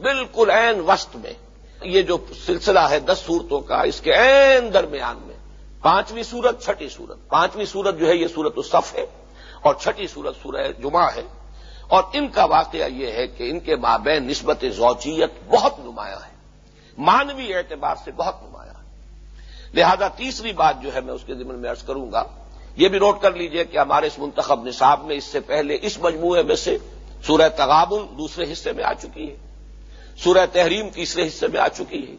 بالکل این وسط میں۔ یہ جو سلسلہ ہے دس صورتوں کا، اس کے این درمیان میں۔ پانچویں سورت، چھٹی سورت۔ پانچویں سورت جو ہے، یہ سورت الصف ہے اور چھٹی سورت سورہ جمعہ ہے۔ اور ان کا واقعہ یہ ہے کہ ان کے مابین نسبت زوجیت بہت نمایاں ہے۔ مانوی اعتبار سے بہت نمایاں ہے۔ لہذا تیسری بات جو ہے، میں اس کے ذمن میں ارض کروں گا، یہ بھی نوٹ کر لیجیے کہ ہمارے اس منتخب نصاب میں اس سے پہلے اس مجموعے میں سے سورہ تغابل دوسرے حصے میں آ چکی ہے۔ سورہ تحریم تیسرے حصے میں آ چکی ہے۔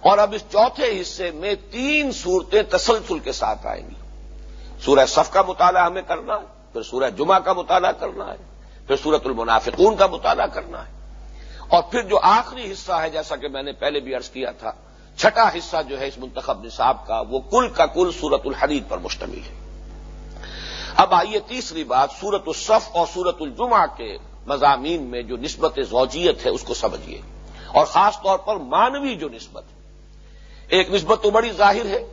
اور اب اس چوتھے حصے میں تین صورتیں تسلسل کے ساتھ آئیں گی۔ سورہ صف کا مطالعہ ہمیں کرنا ہے، پھر سورہ جمعہ کا مطالعہ کرنا ہے، پھر سورت المنافقون کا مطالعہ کرنا ہے۔ اور پھر جو آخری حصہ ہے، جیسا کہ میں نے پہلے بھی عرض کیا تھا، چھٹا حصہ جو ہے اس منتخب نصاب کا، وہ کل کا کل سورت الحدید پر مشتمل ہے۔ اب آئیے تیسری بات سورت الصف اور سورت الجمہ کے مضامین میں جو نسبت زوجیت ہے، اس کو سمجھیے۔ اور خاص طور پر مانوی جو نسبت ہے۔ ایک نسبت تو بڑی ظاہر ہے۔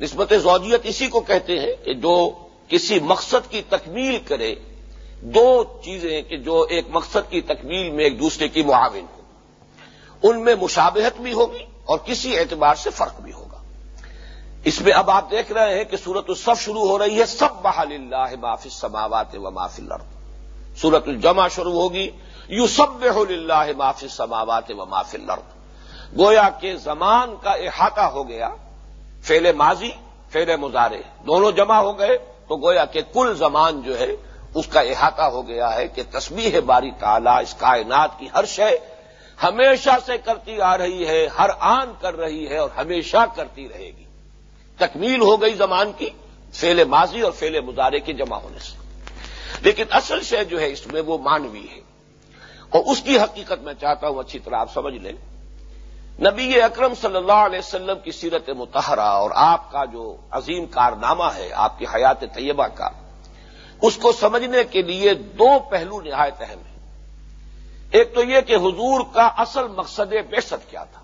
نسبت زوجیت اسی کو کہتے ہیں کہ جو کسی مقصد کی تکمیل کرے۔ دو چیزیں کہ جو ایک مقصد کی تکمیل میں ایک دوسرے کی معاون ہو۔ ان میں مشابہت بھی ہوگی اور کسی اعتبار سے فرق بھی ہوگا۔ اس میں اب آپ دیکھ رہے ہیں کہ سورت الصف شروع ہو رہی ہے۔ سب بحال اللہ معافی سماوات و معافی الارض۔ سورت الجمع شروع ہوگی۔ یو سب اللہ معافی سماوات و معافی الارض۔ گویا کے زمان کا احاطہ ہو گیا فیل ماضی فیل مزارے دونوں جمع ہو گئے، تو گویا کہ کل زمان جو ہے، اس کا احاطہ ہو گیا ہے کہ تسبیح باری تعالی اس کائنات کی ہر شے ہمیشہ سے کرتی آ رہی ہے، ہر آن کر رہی ہے اور ہمیشہ کرتی رہے گی۔ تکمیل ہو گئی زمان کی فیل ماضی اور فیل مظاہرے کے جمع ہونے سے۔ لیکن اصل شے جو ہے، اس میں وہ مانوی ہے۔ اور اس کی حقیقت میں چاہتا ہوں اچھی طرح آپ سمجھ لیں۔ نبی اکرم صلی اللہ علیہ وسلم کی سیرت متحرہ اور آپ کا جو عظیم کارنامہ ہے، آپ کی حیات طیبہ کا، اس کو سمجھنے کے لیے دو پہلو نہایت اہم ہیں۔ ایک تو یہ کہ حضور کا اصل مقصد بیست کیا تھا۔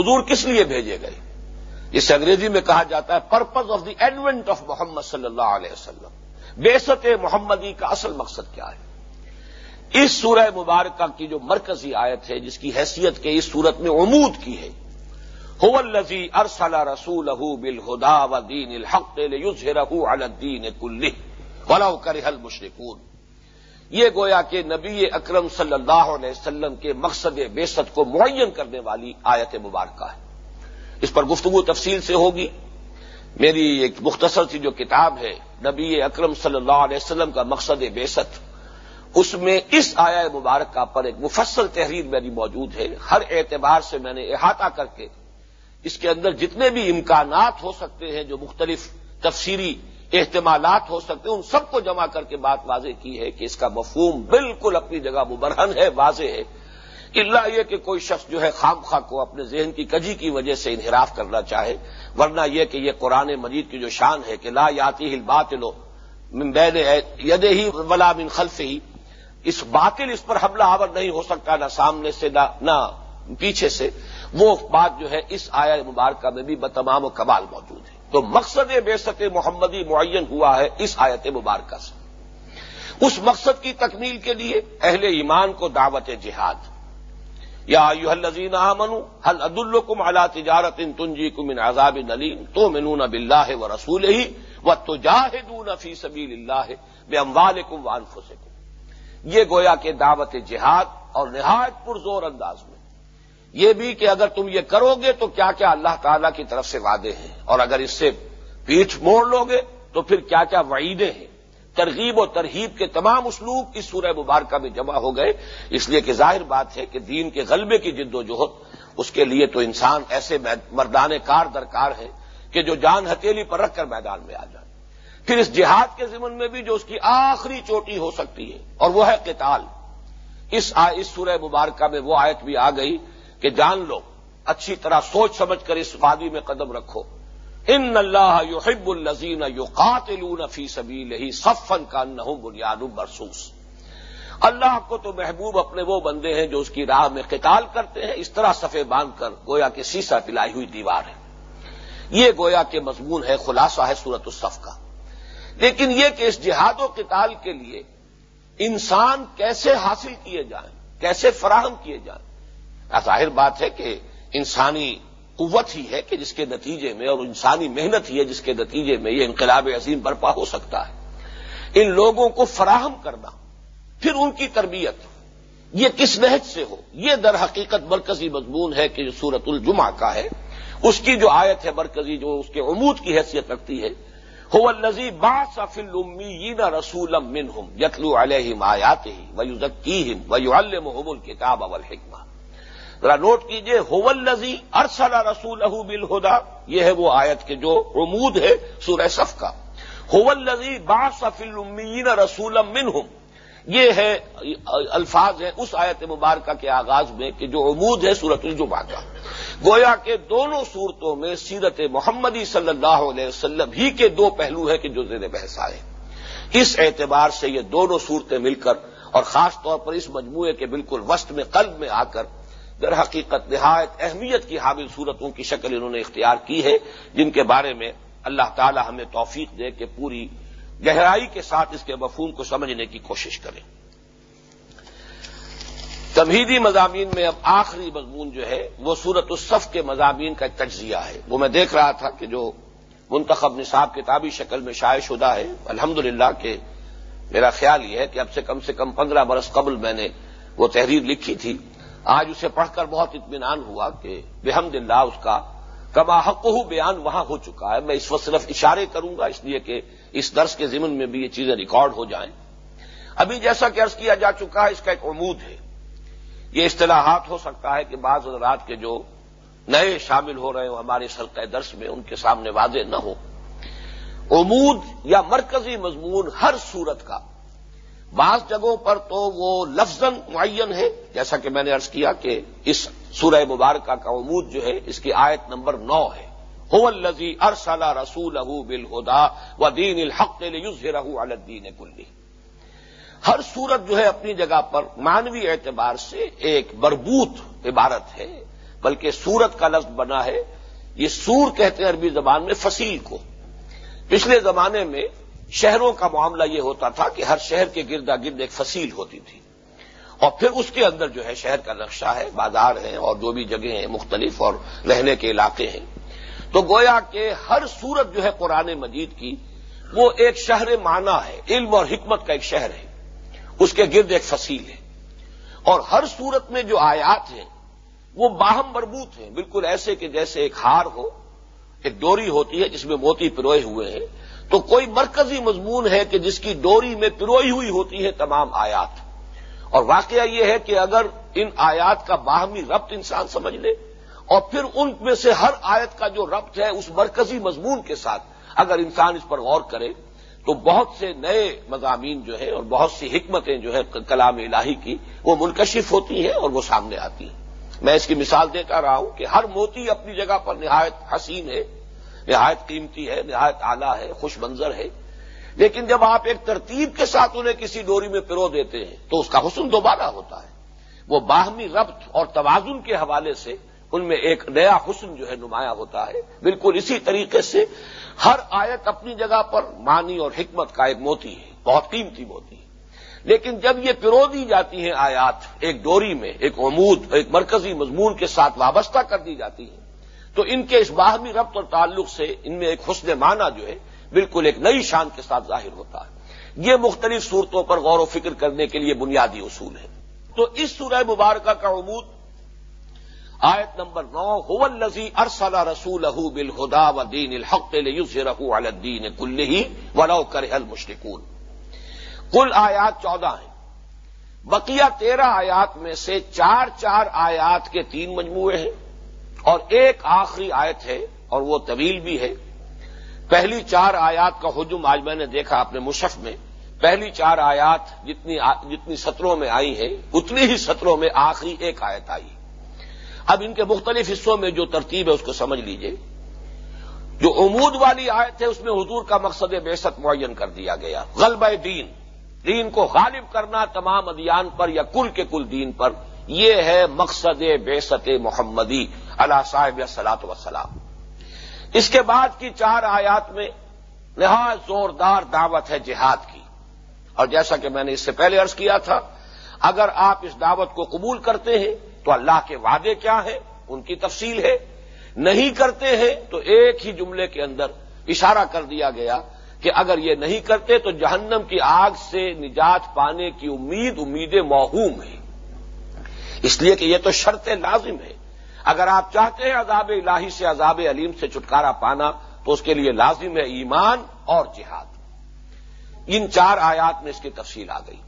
حضور کس لیے بھیجے گئے؟ جسے انگریزی میں کہا جاتا ہے purpose of the advent of Muhammad صلی اللہ علیہ وسلم۔ بیست محمدی کا اصل مقصد کیا ہے؟ اس سورہ مبارکہ کی جو مرکزی آیت ہے، جس کی حیثیت کے اس صورت میں عمود کی ہے الزی ارسل رسول بالہدا و دین الحق الدین کل ولو کرہ المشرکون۔ یہ گویا کہ نبی اکرم صلی اللہ علیہ وسلم کے مقصد بیست کو معین کرنے والی آیت مبارکہ ہے۔ اس پر گفتگو تفصیل سے ہوگی۔ میری ایک مختصر سی جو کتاب ہے، نبی اکرم صلی اللہ علیہ وسلم کا مقصد بیست۔ اس میں اس آیا مبارکہ پر ایک مفصل تحریر میری موجود ہے۔ ہر اعتبار سے میں نے احاطہ کر کے اس کے اندر جتنے بھی امکانات ہو سکتے ہیں، جو مختلف تفسیری احتمالات ہو سکتے ہیں، ان سب کو جمع کر کے بات واضح کی ہے کہ اس کا مفہوم بالکل اپنی جگہ مبرہن ہے، واضح ہے۔ اللہ یہ کہ کوئی شخص جو ہے خام خواہ کو اپنے ذہن کی کجی کی وجہ سے انحراف کرنا چاہے، ورنہ یہ کہ یہ قرآن مجید کی جو شان ہے کہ لا یاتی ہل بات لو بین ید ہی ولا من خلف ہی اس باطل اس پر حملہ آور نہیں ہو سکتا نہ سامنے سے نہ نہ پیچھے سے۔ وہ بات جو ہے اس آیا مبارکہ میں بھی بتمام و کمال موجود ہے۔ تو مقصد بے ست محمدی معین ہوا ہے اس آیت مبارکہ سے۔ اس مقصد کی تکمیل کے لیے اہل ایمان کو دعوت جہاد۔ یا یو الزین امن حل عد الکم اللہ تجارت ان تنجی کم ان عذاب نلیم تو منون اب اللہ و رسول ہی و تو جاہدون فی سبیل اللہ بے اموال کم وان یہ گویا کہ دعوت جہاد اور نہایت پرزور انداز میں۔ یہ بھی کہ اگر تم یہ کرو گے تو کیا کیا اللہ تعالی کی طرف سے وعدے ہیں؟ اور اگر اس سے پیٹھ موڑ لو گے تو پھر کیا کیا وعیدیں ہیں؟ ترغیب و ترہیب کے تمام اسلوب اس سورہ مبارکہ میں جمع ہو گئے۔ اس لیے کہ ظاہر بات ہے کہ دین کے غلبے کی جد و جہد، اس کے لیے تو انسان ایسے مردان کار درکار ہے کہ جو جان ہتھیلی پر رکھ کر میدان میں آ جائے۔ پھر اس جہاد کے ضمن میں بھی جو اس کی آخری چوٹی ہو سکتی ہے، اور وہ ہے قتال۔ اس اس سورہ مبارکہ میں وہ آیت بھی آ گئی کہ جان لو، اچھی طرح سوچ سمجھ کر اس وادی میں قدم رکھو۔ ان اللہ یحب الزین یو قاتل فی سبیل ہی صفن کا نہ بنیاد برسوس اللہ کو تو محبوب اپنے وہ بندے ہیں جو اس کی راہ میں قتال کرتے ہیں، اس طرح صفے باندھ کر گویا کہ سیسا پلائی ہوئی دیوار ہے۔ یہ گویا کے مضمون ہے، خلاصہ ہے سورت الصف کا۔ لیکن یہ کہ اس جہاد و قتال کے لیے انسان کیسے حاصل کیے جائیں، کیسے فراہم کیے جائیں۔ ظاہر بات ہے کہ انسانی قوت ہی ہے کہ جس کے نتیجے میں اور انسانی محنت ہی ہے جس کے نتیجے میں یہ انقلاب عظیم برپا ہو سکتا ہے۔ ان لوگوں کو فراہم کرنا، پھر ان کی تربیت، یہ کس نہج سے ہو؟ یہ در حقیقت مرکزی مضمون ہے کہ جو سورت الجمہ کا ہے، اس کی جو آیت ہے مرکزی، جو اس کے عمود کی حیثیت رکھتی ہے ہو الزی با سفل نہ رسول یتلو الم آیات ہی ویو ذکی ویو المحم الکتاب اول حکمہ ذرا نوٹ کیجیے الزی ارسل رسول بل یہ ہے وہ آیت کے جو عمود ہے، سورہ صف کا. الزی با سفل رسول منہم یہ ہے، الفاظ ہے اس آیت مبارکہ کے آغاز میں کہ جو عمود ہے سورت الجمہ کا۔ گویا کے دونوں صورتوں میں سیرت محمدی صلی اللہ علیہ وسلم ہی کے دو پہلو ہیں کہ جو زیر بحث آئے۔ اس اعتبار سے یہ دونوں صورتیں مل کر اور خاص طور پر اس مجموعے کے بالکل وسط میں قلب میں آ کر در حقیقت نہایت اہمیت کی حامل صورتوں کی شکل انہوں نے اختیار کی ہے، جن کے بارے میں اللہ تعالی ہمیں توفیق دے کہ پوری گہرائی کے ساتھ اس کے مفہوم کو سمجھنے کی کوشش کریں۔ تمہیدی مضامین میں اب آخری مضمون جو ہے، وہ سورت الصف کے مضامین کا ایک تجزیہ ہے۔ وہ میں دیکھ رہا تھا کہ جو منتخب نصاب کتابی شکل میں شائع شدہ ہے الحمد للہ کہ میرا خیال یہ ہے کہ اب سے کم سے کم پندرہ برس قبل میں نے وہ تحریر لکھی تھی۔ آج اسے پڑھ کر بہت اطمینان ہوا کہ بحمد اللہ اس کا کما حق بیان وہاں ہو چکا ہے۔ میں اس وقت صرف اشارے کروں گا، اس لیے کہ اس درس کے ضمن میں بھی یہ چیزیں ریکارڈ ہو جائیں۔ ابھی جیسا کہ عرض کیا جا چکا ہے، اس کا ایک عمود ہے۔ یہ اصطلاحات ہو سکتا ہے کہ بعض حضرات کے جو نئے شامل ہو رہے ہوں، ہمارے سلقہ درس میں ان کے سامنے واضح نہ ہو۔ عمود یا مرکزی مضمون ہر صورت کا۔ بعض جگہوں پر تو وہ لفظ معین ہے، جیسا کہ میں نے ارض کیا کہ اس سورہ مبارکہ کا عمود جو ہے، اس کی آیت نمبر نو ہے۔ ہو الزی ارسلا رسول اہ بل ہدا و دین الحق رہ الدین ہر صورت جو ہے اپنی جگہ پر مانوی اعتبار سے ایک بربوت عبارت ہے، بلکہ سورت کا لفظ بنا ہے۔ یہ سور کہتے ہیں عربی زبان میں فصیل کو۔ پچھلے زمانے میں شہروں کا معاملہ یہ ہوتا تھا کہ ہر شہر کے گردا گرد ایک فصیل ہوتی تھی۔ اور پھر اس کے اندر جو ہے شہر کا نقشہ ہے، بازار ہیں اور جو بھی جگہیں ہیں مختلف اور رہنے کے علاقے ہیں۔ تو گویا کہ ہر صورت جو ہے قرآن مجید کی، وہ ایک شہر معنی ہے، علم اور حکمت کا ایک شہر ہے۔ اس کے گرد ایک فصیل ہے۔ اور ہر صورت میں جو آیات ہیں، وہ باہم مربوط ہیں۔ بالکل ایسے کہ جیسے ایک ہار ہو، ایک ڈوری ہوتی ہے جس میں موتی پروئے ہوئے ہیں، تو کوئی مرکزی مضمون ہے کہ جس کی ڈوری میں پروئی ہوئی ہوتی ہے تمام آیات۔ اور واقعہ یہ ہے کہ اگر ان آیات کا باہمی ربط انسان سمجھ لے اور پھر ان میں سے ہر آیت کا جو ربط ہے اس مرکزی مضمون کے ساتھ اگر انسان اس پر غور کرے تو بہت سے نئے مضامین جو ہیں اور بہت سی حکمتیں جو ہے کلام الہی کی وہ منکشف ہوتی ہیں اور وہ سامنے آتی ہیں۔ میں اس کی مثال دیتا رہا ہوں کہ ہر موتی اپنی جگہ پر نہایت حسین ہے، نہایت قیمتی ہے، نہایت اعلیٰ ہے، خوش منظر ہے۔ لیکن جب آپ ایک ترتیب کے ساتھ انہیں کسی ڈوری میں پرو دیتے ہیں تو اس کا حسن دوبارہ ہوتا ہے۔ وہ باہمی ربط اور توازن کے حوالے سے ان میں ایک نیا حسن جو ہے نمایاں ہوتا ہے۔ بالکل اسی طریقے سے ہر آیت اپنی جگہ پر معنی اور حکمت کا ایک موتی ہے، بہت قیمتی موتی ہے۔ لیکن جب یہ پرو دی جاتی ہیں آیات ایک ڈوری میں، ایک عمود، ایک مرکزی مضمون کے ساتھ وابستہ کر دی جاتی ہیں، تو ان کے اس باہمی ربط اور تعلق سے ان میں ایک حسن معنی جو ہے بالکل ایک نئی شان کے ساتھ ظاہر ہوتا ہے۔ یہ مختلف صورتوں پر غور و فکر کرنے کے لیے بنیادی اصول ہے تو اس سورہ مبارکہ کا عمود آیت نمبر نو ہو الزی ارسلا رسول بل ہدا و دین الحق رحو الدین کل ہی ولو کر المشرقون کل آیات چودہ ہیں۔ بقیہ تیرہ آیات میں سے چار چار آیات کے تین مجموعے ہیں۔ اور ایک آخری آیت ہے اور وہ طویل بھی ہے۔ پہلی چار آیات کا حجم آج میں نے دیکھا اپنے مشف میں۔ پہلی چار آیات جتنی جتنی سطروں میں آئی ہیں، اتنی ہی سطروں میں آخری ایک آیت آئی۔ اب ان کے مختلف حصوں میں جو ترتیب ہے اس کو سمجھ لیجیے۔ جو عمود والی آیت ہے، اس میں حضور کا مقصد بے ست معین کر دیا گیا۔ غلب دین۔ دین کو غالب کرنا تمام ادیان پر یا کل کے کل دین پر، یہ ہے مقصد بے محمدی اللہ صاحب سلاط وسلام اس کے بعد کی چار آیات میں نہایت زوردار دعوت ہے جہاد کی۔ اور جیسا کہ میں نے اس سے پہلے عرض کیا تھا، اگر آپ اس دعوت کو قبول کرتے ہیں تو اللہ کے وعدے کیا ہیں؟ ان کی تفصیل ہے۔ نہیں کرتے ہیں تو ایک ہی جملے کے اندر اشارہ کر دیا گیا کہ اگر یہ نہیں کرتے تو جہنم کی آگ سے نجات پانے کی امید امید موہوم ہے۔ اس لیے کہ یہ تو شرط لازم ہے۔ اگر آپ چاہتے ہیں عذاب الہی سے عذاب علیم سے چھٹکارا پانا، تو اس کے لیے لازم ہے ایمان اور جہاد۔ ان چار آیات میں اس کی تفصیل آ گئی۔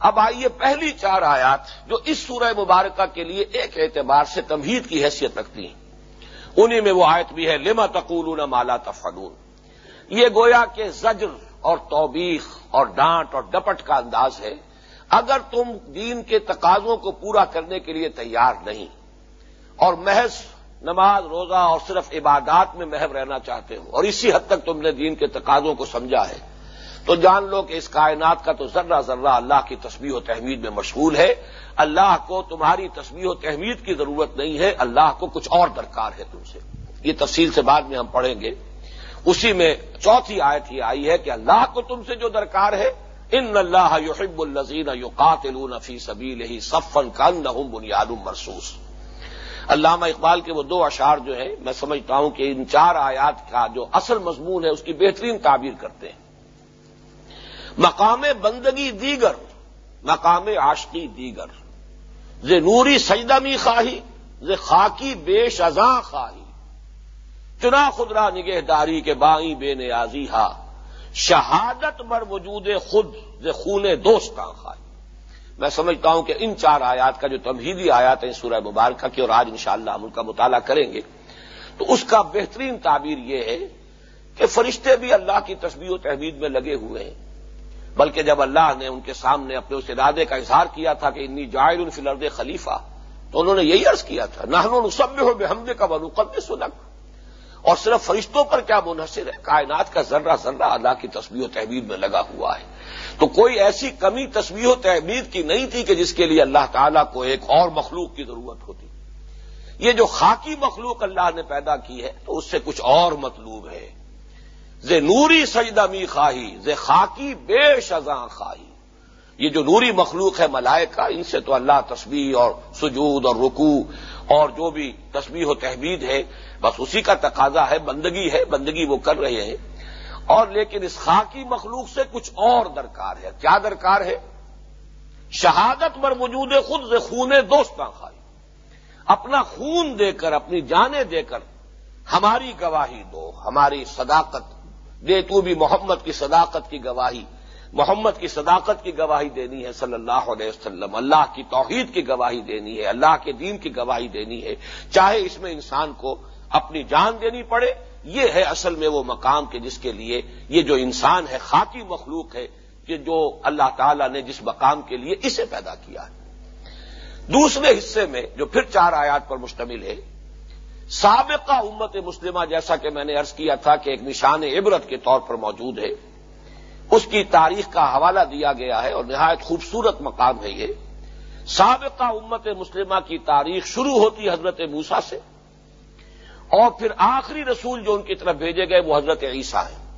اب آئیے پہلی چار آیات جو اس سورہ مبارکہ کے لیے ایک اعتبار سے تمہید کی حیثیت رکھتی ہیں۔ انہیں میں وہ آیت بھی ہے لما تقولون مالا تفنون یہ گویا کہ زجر اور توبیخ اور ڈانٹ اور ڈپٹ کا انداز ہے۔ اگر تم دین کے تقاضوں کو پورا کرنے کے لیے تیار نہیں اور محض نماز، روزہ اور صرف عبادات میں محب رہنا چاہتے ہو اور اسی حد تک تم نے دین کے تقاضوں کو سمجھا ہے تو جان لو کہ اس کائنات کا تو ذرہ ذرہ اللہ کی تصویر و تحمید میں مشغول ہے۔ اللہ کو تمہاری تصویر و تحمید کی ضرورت نہیں ہے، اللہ کو کچھ اور درکار ہے تم سے۔ یہ تفصیل سے بعد میں ہم پڑھیں گے۔ اسی میں چوتھی آیت یہ آئی ہے کہ اللہ کو تم سے جو درکار ہے، ان اللہ یحب الزین یو قاتل فی سبیل ہی سفن کن بنیاد مرسوس علامہ اقبال کے وہ دو اشعار جو ہیں، میں سمجھتا ہوں کہ ان چار آیات کا جو اصل مضمون ہے، اس کی بہترین تعبیر کرتے ہیں۔ مقام بندگی دیگر، مقام عاشقی دیگر۔ ز نوری سجدمی خواہی، ز خاکی بے شزاں خواہی۔ چنا خدرا نگہداری کے بائیں بے نیازی ہا۔ شہادت بر وجود خود، ز خون دوستاں خواہی۔ میں سمجھتا ہوں کہ ان چار آیات کا جو تمہیدی آیات ہیں، سورہ مبارکہ کی اور آج انشاءاللہ ہم ان کا مطالعہ کریں گے، تو اس کا بہترین تعبیر یہ ہے کہ فرشتے بھی اللہ کی تصویر و تحمید میں لگے ہوئے ہیں۔ بلکہ جب اللہ نے ان کے سامنے اپنے اس ارادے کا اظہار کیا تھا کہ انی جائر ان فلرد خلیفہ، تو انہوں نے یہی عرض کیا تھا نہ سب ہو بے حمدے کا بنوقب سنک اور صرف فرشتوں پر کیا منحصر ہے؟ کائنات کا ذرہ ذرہ اللہ کی تصویر و تحبیر میں لگا ہوا ہے۔ تو کوئی ایسی کمی تصویر و تحبیر کی نہیں تھی کہ جس کے لیے اللہ تعالیٰ کو ایک اور مخلوق کی ضرورت ہوتی۔ یہ جو خاکی مخلوق اللہ نے پیدا کی ہے، تو اس سے کچھ اور مطلوب ہے۔ ز نوری سجدہ می خواہی، ز خاکی بے شزاں خواہی۔ یہ جو نوری مخلوق ہے ملائکہ، ان سے تو اللہ تسبیح اور سجود اور رکوع اور جو بھی تسبیح و تحبید ہے، بس اسی کا تقاضا ہے، بندگی ہے، بندگی وہ کر رہے ہیں۔ اور لیکن اس خاکی مخلوق سے کچھ اور درکار ہے۔ کیا درکار ہے؟ شہادت پر وجود خود سے خون دوستاں خائی اپنا خون دے کر، اپنی جانیں دے کر ہماری گواہی دو، ہماری صداقت دے تو بھی محمد کی صداقت کی گواہی، محمد کی صداقت کی گواہی دینی ہے صلی اللہ علیہ وسلم، اللہ کی توحید کی گواہی دینی ہے، اللہ کے دین کی گواہی دینی ہے۔ چاہے اس میں انسان کو اپنی جان دینی پڑے، یہ ہے اصل میں وہ مقام کہ جس کے لیے یہ جو انسان ہے خاکی مخلوق ہے کہ جو اللہ تعالی نے جس مقام کے لیے اسے پیدا کیا ہے۔ دوسرے حصے میں جو پھر چار آیات پر مشتمل ہے سابقہ امت مسلمہ جیسا کہ میں نے ارض کیا تھا کہ ایک نشان عبرت کے طور پر موجود ہے۔ اس کی تاریخ کا حوالہ دیا گیا ہے اور نہایت خوبصورت مقام ہے یہ۔ سابقہ امت مسلمہ کی تاریخ شروع ہوتی حضرت موسا سے اور پھر آخری رسول جو ان کی طرف بھیجے گئے وہ حضرت عیسیٰ ہیں۔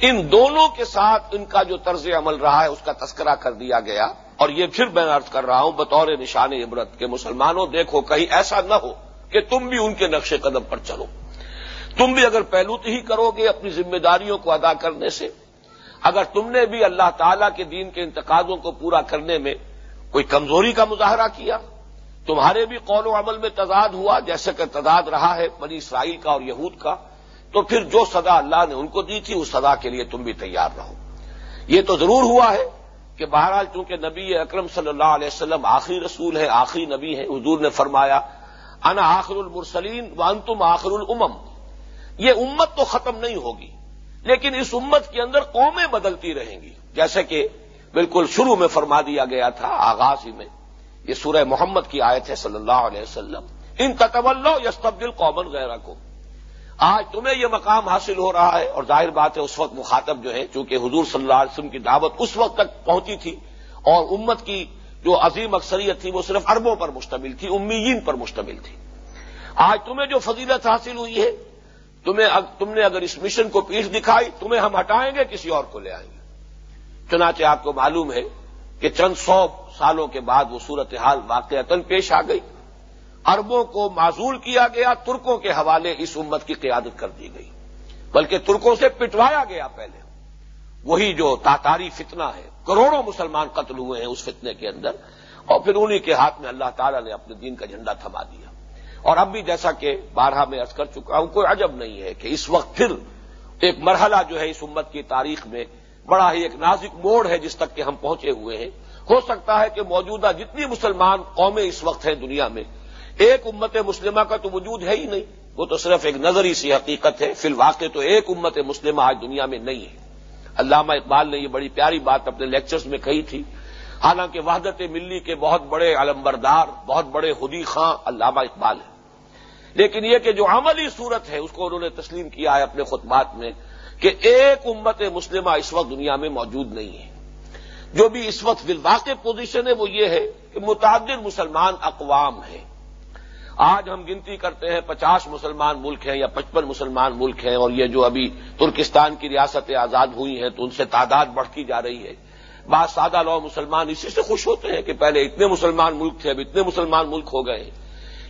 ان دونوں کے ساتھ ان کا جو طرز عمل رہا ہے اس کا تذکرہ کر دیا گیا اور یہ پھر میں ارض کر رہا ہوں بطور نشان عبرت کے مسلمانوں دیکھو کہیں ایسا نہ ہو کہ تم بھی ان کے نقش قدم پر چلو۔ تم بھی اگر پہلوت ہی کرو گے اپنی ذمہ داریوں کو ادا کرنے سے، اگر تم نے بھی اللہ تعالی کے دین کے انتقادوں کو پورا کرنے میں کوئی کمزوری کا مظاہرہ کیا، تمہارے بھی قول و عمل میں تضاد ہوا، جیسے کہ تضاد رہا ہے بنی اسرائیل کا اور یہود کا، تو پھر جو سزا اللہ نے ان کو دی تھی، اس سزا کے لیے تم بھی تیار رہو۔ یہ تو ضرور ہوا ہے کہ بہرحال چونکہ نبی اکرم صلی اللہ علیہ وسلم آخری رسول ہے، آخری نبی ہے حضور نے فرمایا انا آخر المرسلین وان تم آخر الامم۔ یہ امت تو ختم نہیں ہوگی، لیکن اس امت کے اندر قومیں بدلتی رہیں گی۔ جیسے کہ بالکل شروع میں فرما دیا گیا تھا، آغاز ہی میں۔ یہ سورہ محمد کی آیت ہے صلی اللہ علیہ وسلم۔ ان تطول یستبدل قومن غیر کو آج تمہیں یہ مقام حاصل ہو رہا ہے، اور ظاہر بات ہے اس وقت مخاطب جو ہے چونکہ حضور صلی اللہ علیہ وسلم کی دعوت اس وقت تک پہنچی تھی، اور امت کی جو عظیم اکثریت تھی وہ صرف اربوں پر مشتمل تھی، امیین پر مشتمل تھی۔ آج تمہیں جو فضیلت حاصل ہوئی ہے، تمہیں تم نے اگر اس مشن کو پیٹھ دکھائی، تمہیں ہم ہٹائیں گے، کسی اور کو لے آئیں گے۔ چنانچہ آپ کو معلوم ہے کہ چند سو سالوں کے بعد وہ صورتحال واقعتاً پیش آ گئی۔ اربوں کو معذول کیا گیا، ترکوں کے حوالے اس امت کی قیادت کر دی گئی۔ بلکہ ترکوں سے پٹوایا گیا پہلے۔ وہی جو تاتاری فتنہ ہے، کروڑوں مسلمان قتل ہوئے ہیں اس فتنے کے اندر، اور پھر انہی کے ہاتھ میں اللہ تعالیٰ نے اپنے دین کا جھنڈا تھما دیا۔ اور اب بھی جیسا کہ بارہ میں ارض کر چکا ہوں، کوئی عجب نہیں ہے کہ اس وقت پھر ایک مرحلہ جو ہے اس امت کی تاریخ میں بڑا ہی ایک نازک موڑ ہے جس تک کہ ہم پہنچے ہوئے ہیں۔ ہو سکتا ہے کہ موجودہ جتنی مسلمان قومیں اس وقت ہیں دنیا میں، ایک امت مسلمہ کا تو وجود ہے ہی نہیں۔ وہ تو صرف ایک نظری سی حقیقت ہے، فی الواقع تو ایک امت مسلمہ آج دنیا میں نہیں ہے۔ علامہ اقبال نے یہ بڑی پیاری بات اپنے لیکچرز میں کہی تھی۔ حالانکہ وحدت ملی کے بہت بڑے علمبردار، بہت بڑے خدی خاں علامہ اقبال ہیں۔ لیکن یہ کہ جو عملی صورت ہے، اس کو انہوں نے تسلیم کیا ہے اپنے خطبات میں کہ ایک امت مسلمہ اس وقت دنیا میں موجود نہیں ہے۔ جو بھی اس وقت بالواقع پوزیشن ہے وہ یہ ہے کہ متعدد مسلمان اقوام ہیں۔ آج ہم گنتی کرتے ہیں پچاس مسلمان ملک ہیں یا پچپن مسلمان ملک ہیں اور یہ جو ابھی ترکستان کی ریاستیں آزاد ہوئی ہیں تو ان سے تعداد بڑھتی جا رہی ہے۔ بعض سادہ لو مسلمان اسی سے خوش ہوتے ہیں کہ پہلے اتنے مسلمان ملک تھے، اب اتنے مسلمان ملک ہو گئے ہیں۔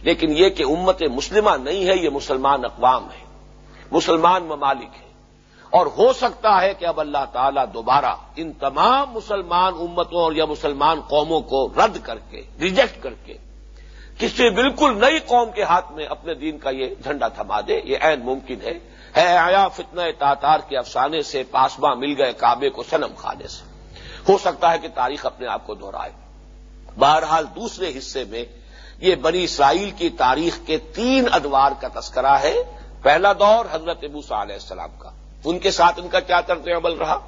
لیکن یہ کہ امت مسلمہ نہیں ہے، یہ مسلمان اقوام ہے۔ مسلمان ممالک ہے اور ہو سکتا ہے کہ اب اللہ تعالیٰ دوبارہ ان تمام مسلمان امتوں اور یا مسلمان قوموں کو رد کر کے، ریجیکٹ کر کے کسی بالکل نئی قوم کے ہاتھ میں اپنے دین کا یہ جھنڈا تھما دے، یہ عین ممکن ہے۔ ہے آیا فتنہ تاتار کے افسانے سے پاسباں مل گئے کعبے کو سنم کھانے سے۔ ہو سکتا ہے کہ تاریخ اپنے آپ کو دہرائے۔ بہرحال دوسرے حصے میں یہ بنی اسرائیل کی تاریخ کے تین ادوار کا تذکرہ ہے۔ پہلا دور حضرت ابو علیہ السلام کا۔ ان کے ساتھ ان کا کیا طرز عمل رہا؟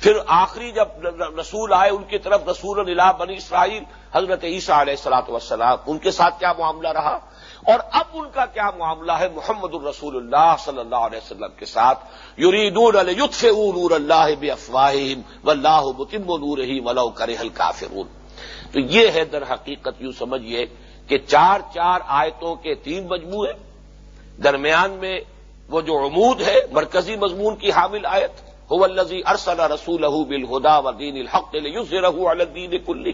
پھر آخری جب رسول آئے، ان کی طرف رسول اللہ بنی اسرائیل، حضرت عیسیٰ علیہ السلاۃ والسلام، ان کے ساتھ کیا معاملہ رہا؟ اور اب ان کا کیا معاملہ ہے محمد الرسول اللہ صلی اللہ علیہ وسلم کے ساتھ؟ یوریدون الف نور اللہ بے افواہم و اللہ متم نور ہی ولو کرے ہلکا تو یہ ہے در حقیقت یوں سمجھیے کہ چار چار آیتوں کے تین مجموعے، درمیان میں وہ جو عمود ہے، مرکزی مضمون کی حامل آیت هو الزی ارسل رسول بالہدا و دین الحق رہو الدین کلی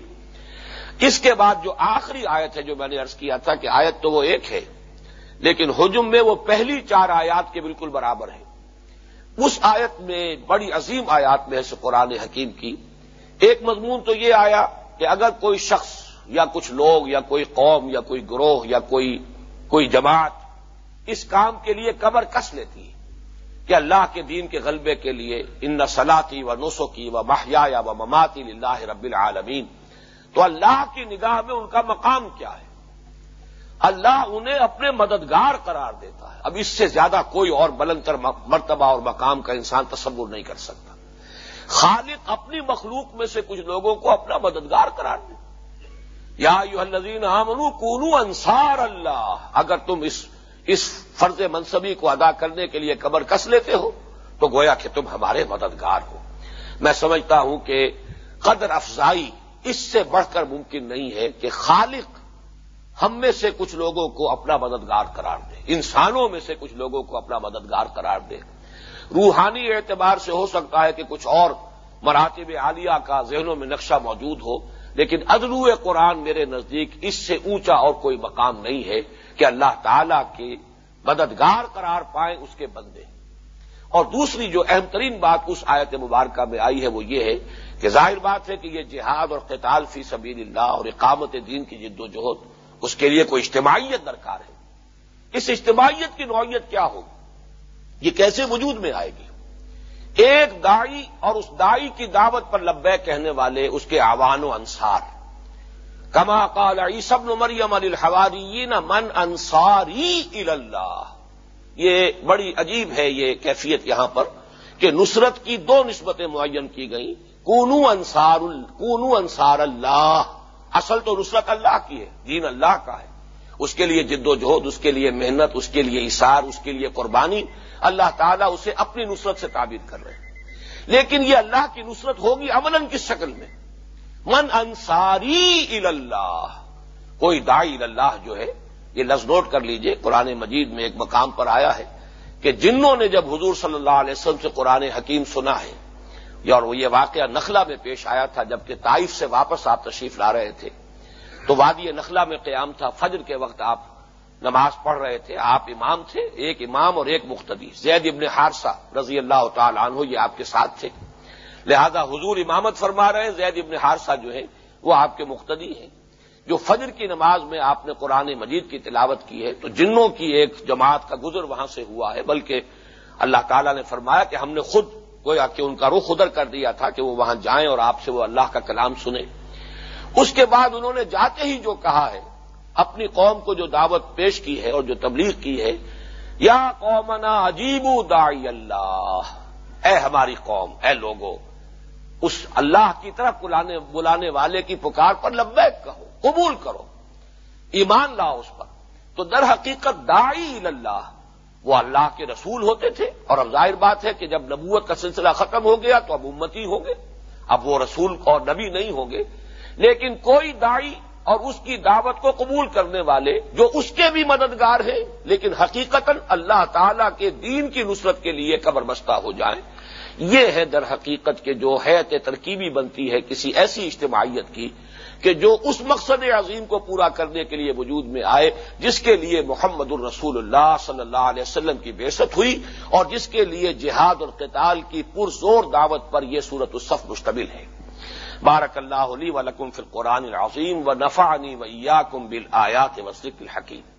اس کے بعد جو آخری آیت ہے جو میں نے ارض کیا تھا کہ آیت تو وہ ایک ہے، لیکن حجم میں وہ پہلی چار آیات کے بالکل برابر ہے اس آیت میں بڑی عظیم آیات میں ہے قرآن حکیم کی۔ ایک مضمون تو یہ آیا کہ اگر کوئی شخص یا کچھ لوگ یا کوئی قوم یا کوئی گروہ یا کوئی کوئی جماعت اس کام کے لیے کمر کس لیتی ہے؟ کہ اللہ کے دین کے غلبے کے لیے ان صلاحی و نسو کی و محیا یا و مماتی اللہ رب العالمین۔ تو اللہ کی نگاہ میں ان کا مقام کیا ہے؟ اللہ انہیں اپنے مددگار قرار دیتا ہے۔ اب اس سے زیادہ کوئی اور بلندر مرتبہ اور مقام کا انسان تصور نہیں کر سکتا۔ خالق اپنی مخلوق میں سے کچھ لوگوں کو اپنا مددگار قرار دے۔ یا یو الزین عامن کونو انصار اللہ۔ اگر تم اس اس فرض منصبی کو ادا کرنے کے لیے قبر کس لیتے ہو؟ تو گویا کہ تم ہمارے مددگار ہو۔ میں سمجھتا ہوں کہ قدر افزائی اس سے بڑھ کر ممکن نہیں ہے کہ خالق ہم میں سے کچھ لوگوں کو اپنا مددگار قرار دے۔ انسانوں میں سے کچھ لوگوں کو اپنا مددگار قرار دے۔ روحانی اعتبار سے ہو سکتا ہے کہ کچھ اور مراتب عالیہ کا ذہنوں میں نقشہ موجود ہو، لیکن ادلو قرآن میرے نزدیک اس سے اونچا اور کوئی مقام نہیں ہے کہ اللہ تعالی کے مددگار قرار پائیں اس کے بندے۔ اور دوسری جو اہم ترین بات اس آیت مبارکہ میں آئی ہے وہ یہ ہے کہ ظاہر بات ہے کہ یہ جہاد اور قتال فی سبیل اللہ اور اقامت دین کی جد و جہد اس کے لیے کوئی اجتماعیت درکار ہے۔ اس اجتماعیت کی نوعیت کیا ہوگی؟ یہ کیسے وجود میں آئے گی؟ ایک دائی اور اس دائی کی دعوت پر لبے کہنے والے اس کے آوان و انصار۔ کما قال عیسب مریم الحوارین من انصاری اللہ یہ بڑی عجیب ہے یہ کیفیت یہاں پر کہ نصرت کی دو نسبتیں معین کی گئیں۔ کونو انصار کونو انصار اللہ۔ اصل تو نصرت اللہ کی ہے، دین اللہ کا ہے۔ اس کے لیے جد و جہد، اس کے لیے محنت، اس کے لیے اشار اس کے لیے قربانی۔ اللہ تعالیٰ اسے اپنی نصرت سے تعبیر کر رہے ہیں۔ لیکن یہ اللہ کی نصرت ہوگی امن کس شکل میں؟ من انصاری اللہ کوئی دائی اللہ جو ہے، یہ لفظ نوٹ کر لیجیے، قرآن مجید میں ایک مقام پر آیا ہے کہ جنہوں نے جب حضور صلی اللہ علیہ وسلم سے قرآن حکیم سنا ہے، اور وہ یہ واقعہ نخلا میں پیش آیا تھا جبکہ طائف سے واپس آپ تشریف لا رہے تھے، تو وادی نخلا میں قیام تھا، فجر کے وقت آپ نماز پڑھ رہے تھے، آپ امام تھے، ایک امام اور ایک مختدی زید ابن حارثہ رضی اللہ تعالی عنہ یہ آپ کے ساتھ تھے۔ لہذا حضور امامت فرما رہے ہیں، زید ابن حارثہ جو ہے وہ آپ کے مختدی ہیں۔ جو فجر کی نماز میں آپ نے قرآن مجید کی تلاوت کی ہے، تو جنوں کی ایک جماعت کا گزر وہاں سے ہوا ہے، بلکہ اللہ تعالیٰ نے فرمایا کہ ہم نے خود گویا کہ ان کا رخ ادھر کر دیا تھا کہ وہ وہاں جائیں اور آپ سے وہ اللہ کا کلام سنیں۔ اس کے بعد انہوں نے جاتے ہی جو کہا ہے، اپنی قوم کو جو دعوت پیش کی ہے اور جو تبلیغ کی ہے، یا قومنا عجیب دائی اللہ۔ اے ہماری قوم، اے لوگو اس اللہ کی طرف بلانے والے کی پکار پر لبیک کہو، قبول کرو، ایمان لاؤ اس پر۔ تو در حقیقت دائی اللہ وہ اللہ کے رسول ہوتے تھے۔ اور اب ظاہر بات ہے کہ جب نبوت کا سلسلہ ختم ہو گیا تو اب امتی ہو گئے اب وہ رسول اور نبی نہیں ہوں گے۔ لیکن کوئی دائی اور اس کی دعوت کو قبول کرنے والے جو اس کے بھی مددگار ہیں، لیکن حقیقت اللہ تعالی کے دین کی نصرت کے لیے قبر بستہ ہو جائیں۔ یہ ہے در حقیقت کے جو حیت ترکیبی بنتی ہے کسی ایسی اجتماعیت کی کہ جو اس مقصد عظیم کو پورا کرنے کے لیے وجود میں آئے، جس کے لیے محمد الرسول اللہ صلی اللہ علیہ وسلم کی بےست ہوئی اور جس کے لیے جہاد اور قتال کی پرزور دعوت پر یہ صورت الصف مشتمل ہے۔ بارک اللہ علی و لکم فی القرآن العظیم و نفعنی و ایاکم بالآیات و ذکر الحکیم۔